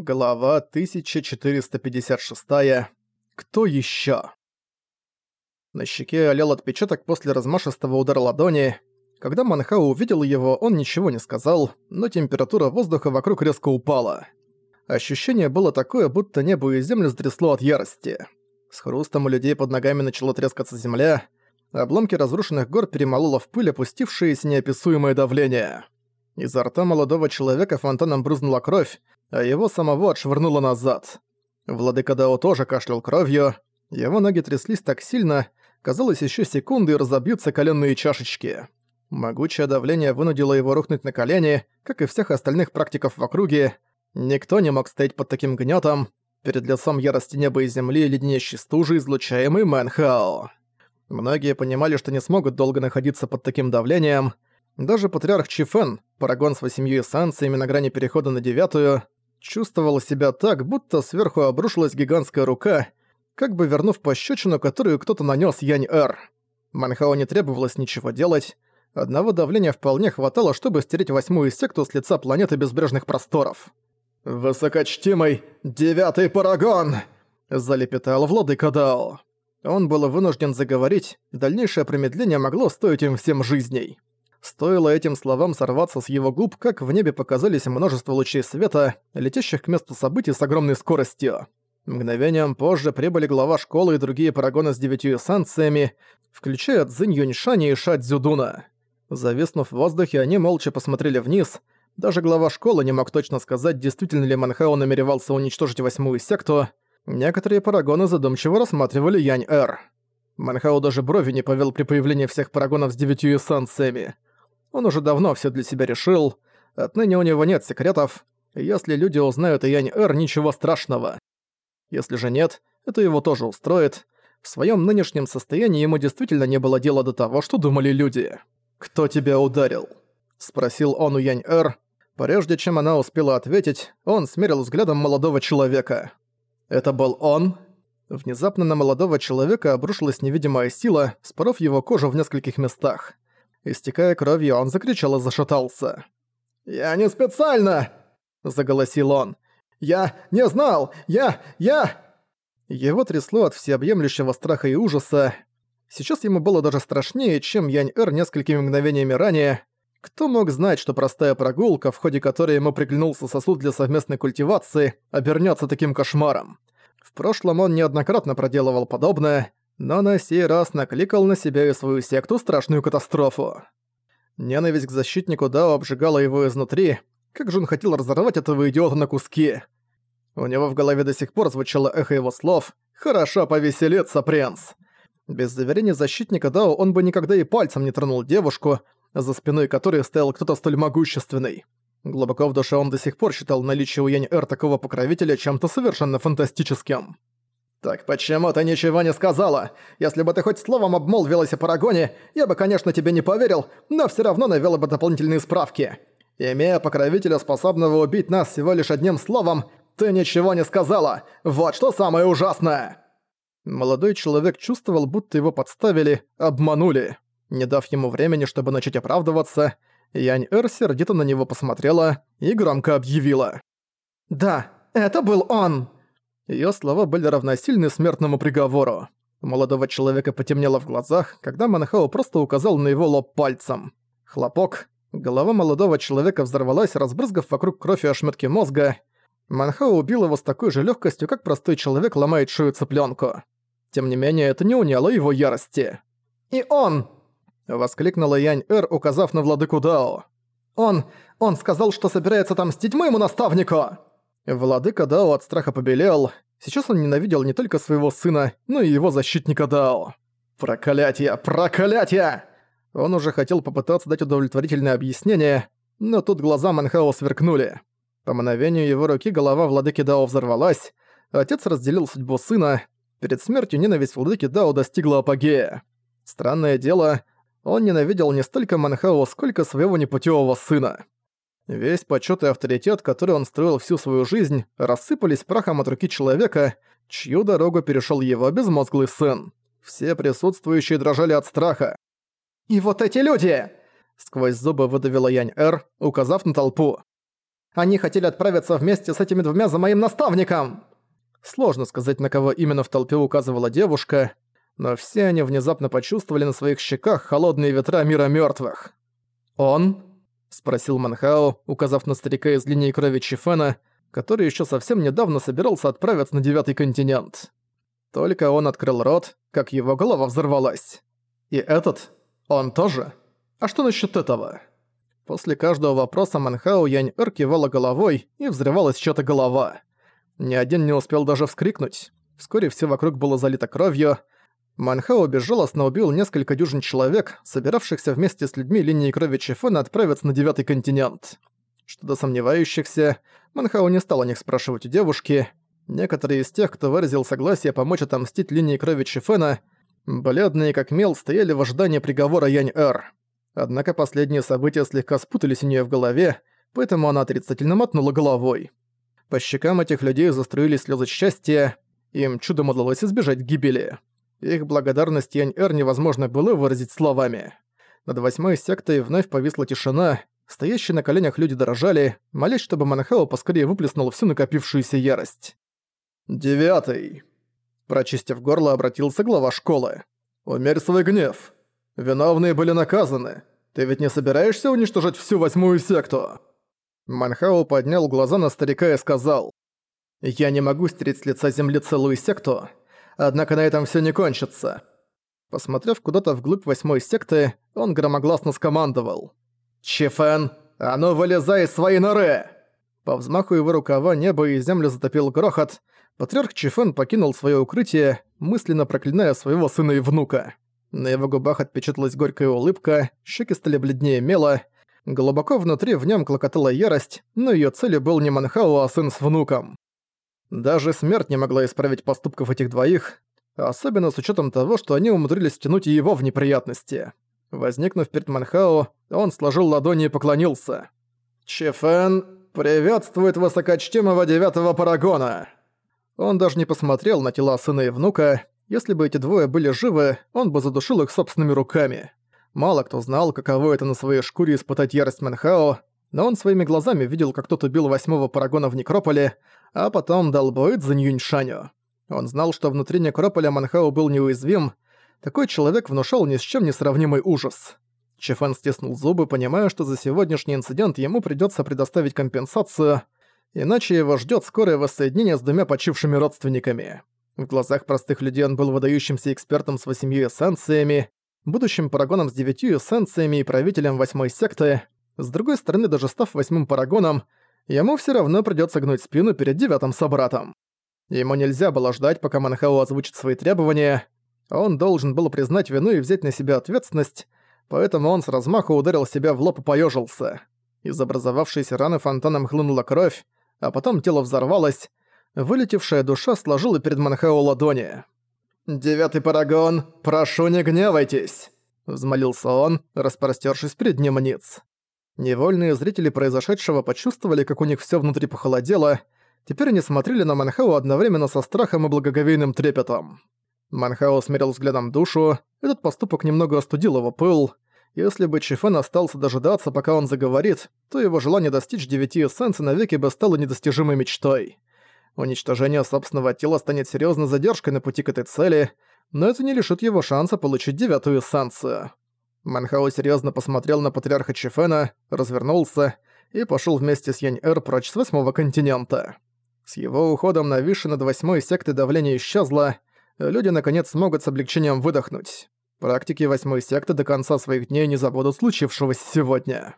Глава 1456. Кто ещё? На щеке олел отпечаток после размашистого удара ладони. Когда Манхау увидел его, он ничего не сказал, но температура воздуха вокруг резко упала. Ощущение было такое, будто небо и землю стрясло от ярости. С хрустом у людей под ногами начала трескаться земля, обломки разрушенных гор перемололо в пыль опустившееся неописуемое давление. Изо рта молодого человека фонтаном брызнула кровь, а его самого отшвырнуло назад. Владыка Дао тоже кашлял кровью, его ноги тряслись так сильно, казалось, еще секунды и разобьются коленные чашечки. Могучее давление вынудило его рухнуть на колени, как и всех остальных практиков в округе. Никто не мог стоять под таким гнетом, перед лицом ярости неба и земли леденящей стужи, излучаемый Мэнхао. Многие понимали, что не смогут долго находиться под таким давлением. Даже патриарх Чифен, парагон с восемью эссенциями на грани перехода на девятую, чувствовал себя так, будто сверху обрушилась гигантская рука, как бы вернув пощечину, которую кто-то нанес Янь-Эр. Манхао не требовалось ничего делать, одного давления вполне хватало, чтобы стереть восьмую секту с лица планеты безбрежных просторов. «Высокочтимый девятый парагон!» – залепетал владыка Дао. Он был вынужден заговорить, дальнейшее промедление могло стоить им всем жизней. Стоило этим словам сорваться с его губ, как в небе показались множество лучей света, летящих к месту событий с огромной скоростью. Мгновением позже прибыли глава школы и другие парагоны с девятью эссенциями, включая Цзинь Юньшани и Ша Цзюдуна. Зависнув в воздухе, они молча посмотрели вниз. Даже глава школы не мог точно сказать, действительно ли Манхао намеревался уничтожить восьмую секту. Некоторые парагоны задумчиво рассматривали Янь-Эр. Манхао даже брови не повел при появлении всех парагонов с девятью эссенциями. Он уже давно все для себя решил. Отныне у него нет секретов. Если люди узнают о Янь-Эр, ничего страшного. Если же нет, это его тоже устроит. В своем нынешнем состоянии ему действительно не было дела до того, что думали люди. «Кто тебя ударил?» – спросил он у Янь-Эр. Прежде чем она успела ответить, он смерил взглядом молодого человека. «Это был он?» Внезапно на молодого человека обрушилась невидимая сила, споров его кожу в нескольких местах. Истекая кровью, он закричал и зашатался. «Я не специально!» – заголосил он. «Я не знал! Я... я...» Его трясло от всеобъемлющего страха и ужаса. Сейчас ему было даже страшнее, чем Янь-Эр несколькими мгновениями ранее. Кто мог знать, что простая прогулка, в ходе которой ему приглянулся сосуд для совместной культивации, обернется таким кошмаром? В прошлом он неоднократно проделывал подобное, но на сей раз накликал на себя и свою секту страшную катастрофу. Ненависть к защитнику Дао обжигала его изнутри, как же он хотел разорвать этого идиота на куски. У него в голове до сих пор звучало эхо его слов «Хорошо повеселиться, принц!». Без заверения защитника Дао он бы никогда и пальцем не тронул девушку, за спиной которой стоял кто-то столь могущественный. Глубоко в душе он до сих пор считал наличие у Янь-Эр такого покровителя чем-то совершенно фантастическим. «Так почему ты ничего не сказала? Если бы ты хоть словом обмолвилась о Парагоне, я бы, конечно, тебе не поверил, но всё равно навёл бы дополнительные справки. Имея покровителя, способного убить нас всего лишь одним словом, ты ничего не сказала! Вот что самое ужасное!» Молодой человек чувствовал, будто его подставили, обманули. Не дав ему времени, чтобы начать оправдываться, Янь-Эр сердито на него посмотрела и громко объявила. «Да, это был он!» Её слова были равносильны смертному приговору. Молодого человека потемнело в глазах, когда Манхао просто указал на его лоб пальцем. Хлопок. Голова молодого человека взорвалась, разбрызгав вокруг кровь и ошметки мозга. Манхао убил его с такой же легкостью, как простой человек ломает шею цыпленку. Тем не менее, это не уняло его ярости. «И он!» — воскликнула Янь-Эр, указав на владыку Дао. «Он... он сказал, что собирается отомстить моему наставнику!» Владыка Дао от страха побелел. Сейчас он ненавидел не только своего сына, но и его защитника Дао. «Проклятие! Проклятие!» Он уже хотел попытаться дать удовлетворительное объяснение, но тут глаза Манхао сверкнули. По мановению его руки голова владыки Дао взорвалась, отец разделил судьбу сына, перед смертью ненависть владыки Дао достигла апогея. Странное дело, он ненавидел не столько Манхао, сколько своего непутевого сына. Весь почёт и авторитет, который он строил всю свою жизнь, рассыпались прахом от руки человека, чью дорогу перешёл его безмозглый сын. Все присутствующие дрожали от страха. «И вот эти люди!» Сквозь зубы выдавила Янь-Эр, указав на толпу. Они хотели отправиться вместе с этими двумя за моим наставником!» Сложно сказать, на кого именно в толпе указывала девушка, но все они внезапно почувствовали на своих щеках холодные ветра мира мертвых. «Он?» — спросил Манхао, указав на старика из линии крови Чифена, который еще совсем недавно собирался отправиться на Девятый континент. Только он открыл рот, как его голова взорвалась. «И этот? Он тоже? А что насчет этого?» После каждого вопроса Манхао Янь-Эр кивала головой, и взрывалась чья-то голова. Ни один не успел даже вскрикнуть. Вскоре все вокруг было залито кровью. Манхао безжалостно убил несколько дюжин человек, собиравшихся вместе с людьми линии крови Чифена отправиться на Девятый континент. Что до сомневающихся, Манхао не стал о них спрашивать у девушки. Некоторые из тех, кто выразил согласие помочь отомстить линии крови Чифена, бледные как мел, стояли в ожидании приговора Янь-Эр. Однако последние события слегка спутались у нее в голове, поэтому она отрицательно мотнула головой. По щекам этих людей заструились слезы счастья, им чудом удалось избежать гибели. Их благодарность Янь-Эр невозможно было выразить словами. Над восьмой сектой вновь повисла тишина, стоящие на коленях люди дрожали, молясь, чтобы Манхао поскорее выплеснул всю накопившуюся ярость. «Девятый!» Прочистив горло, обратился глава школы. «Умерь свой гнев. Виновные были наказаны. Ты ведь не собираешься уничтожить всю восьмую секту?» Манхао поднял глаза на старика и сказал. «Я не могу стереть с лица земли целую секту, однако на этом все не кончится». Посмотрев куда-то вглубь восьмой секты, он громогласно скомандовал. «Чифен, а ну вылезай из своей норы!» По взмаху его рукава небо и землю затопил грохот, патриарх Чифен покинул свое укрытие, мысленно проклиная своего сына и внука. На его губах отпечаталась горькая улыбка, щеки стали бледнее мела. Глубоко внутри в нем клокотала ярость, но ее целью был не Манхау, а сын с внуком. Даже смерть не могла исправить поступков этих двоих, особенно с учетом того, что они умудрились втянуть его в неприятности. Возникнув перед Манхао, он сложил ладони и поклонился. «Чефен приветствует высокочтимого девятого парагона!» Он даже не посмотрел на тела сына и внука, если бы эти двое были живы, он бы задушил их собственными руками. Мало кто знал, каково это на своей шкуре испытать ярость Манхао, но он своими глазами видел, как тот убил восьмого парагона в Некрополе, а потом дал бой за Ньюньшаню. Он знал, что внутри Некрополя Манхао был неуязвим, такой человек внушал ни с чем не сравнимый ужас. Чефан стиснул зубы, понимая, что за сегодняшний инцидент ему придётся предоставить компенсацию, иначе его ждёт скорое воссоединение с двумя почившими родственниками. В глазах простых людей он был выдающимся экспертом с восемью эссенциями, будущим парагоном с девятью эссенциями и правителем восьмой секты. С другой стороны, даже став восьмым парагоном, ему все равно придется гнуть спину перед девятым собратом. Ему нельзя было ждать, пока Манхао озвучит свои требования. Он должен был признать вину и взять на себя ответственность, поэтому он с размаху ударил себя в лоб и поёжился. Из образовавшейся раны фонтаном хлынула кровь, а потом тело взорвалось, Вылетевшая душа сложила перед Манхао ладони. «Девятый парагон, прошу не гневайтесь!» Взмолился он, распростёршись перед ним ниц. Невольные зрители произошедшего почувствовали, как у них всё внутри похолодело. Теперь они смотрели на Манхао одновременно со страхом и благоговейным трепетом. Манхао смерил взглядом душу, этот поступок немного остудил его пыл. Если бы Чифен остался дожидаться, пока он заговорит, то его желание достичь девяти эссенций навеки бы стало недостижимой мечтой. Уничтожение собственного тела станет серьезной задержкой на пути к этой цели, но это не лишит его шанса получить девятую эссенцию. Манхао серьезно посмотрел на патриарха Чифена, развернулся и пошел вместе с Янь-Эр прочь с восьмого континента. С его уходом нависшей над восьмой секты давление исчезло, люди наконец смогут с облегчением выдохнуть. Практики восьмой секты до конца своих дней не забудут случившегося сегодня.